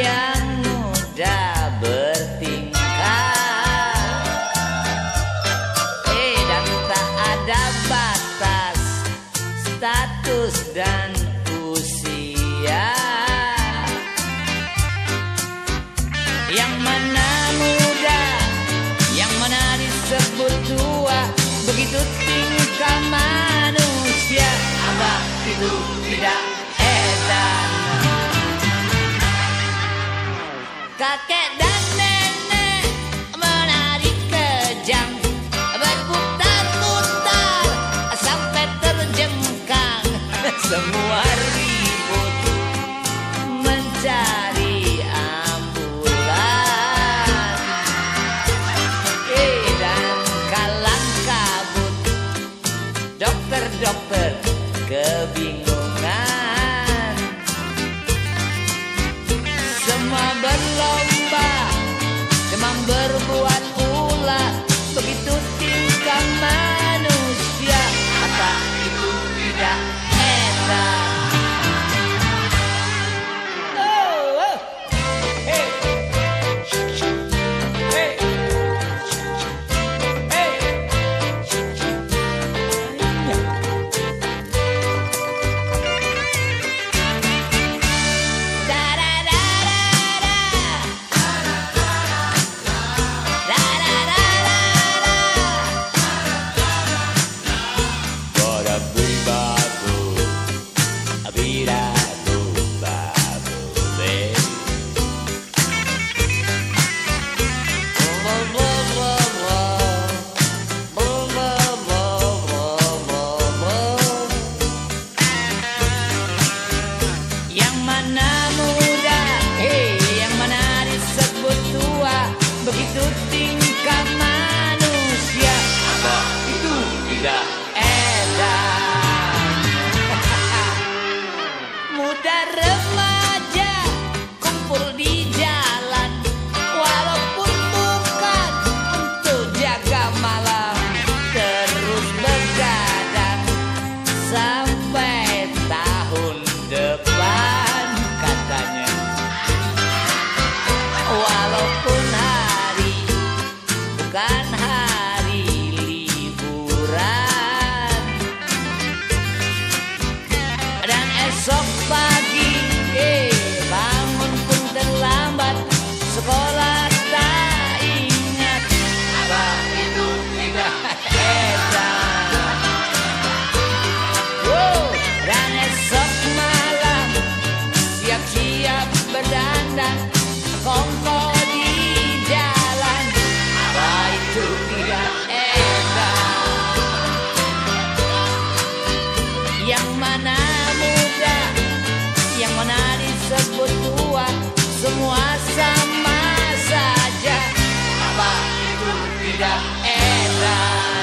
yang mudah bertingkah. Eh dan tak ada batas status dan usia. Yang mana muda, yang mana disebut tua Begitu tingkah manusia, apa itu tidak edan Kakek dan nenek menari kejang Berputar-putar sampai terjengkang. Semua ribut mencari dokter-dokter kebingungan. soft by lúbrida era.